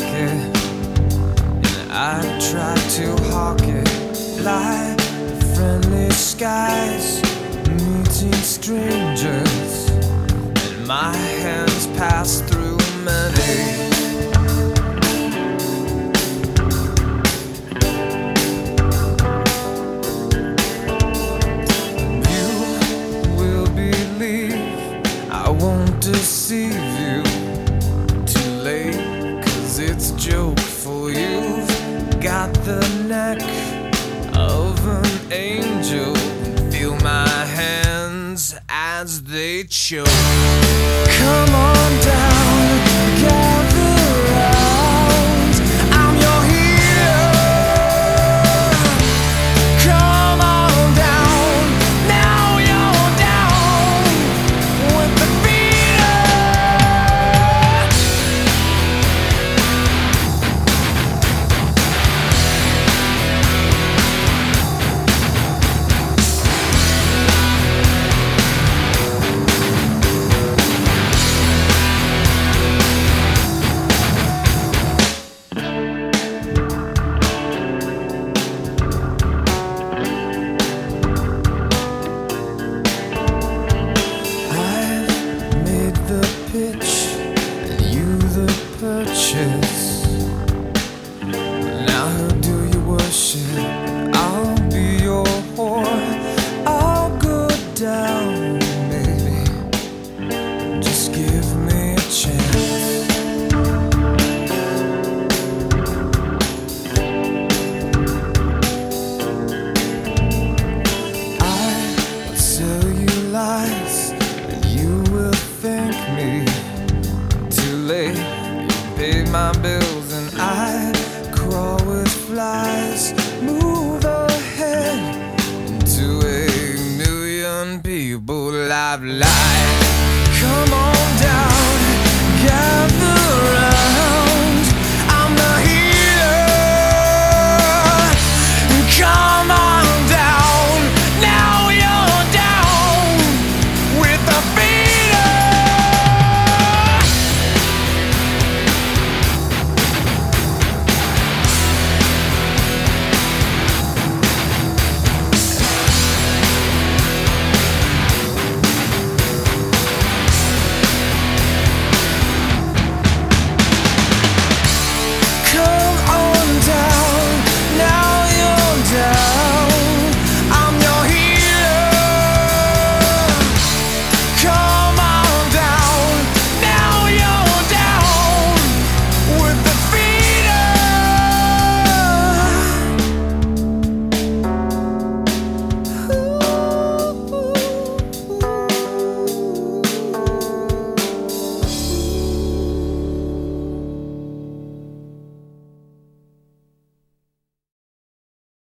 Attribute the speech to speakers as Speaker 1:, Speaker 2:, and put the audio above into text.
Speaker 1: and I try to hawk it. Like friendly skies meeting strangers. And my hands pass through many joke for you. Got the neck of an angel. Feel my hands as they choke. Come on and you the purchase. Now who do you worship? Late, paid my bills, and I crawl with flies. Move ahead into a million people I've lied.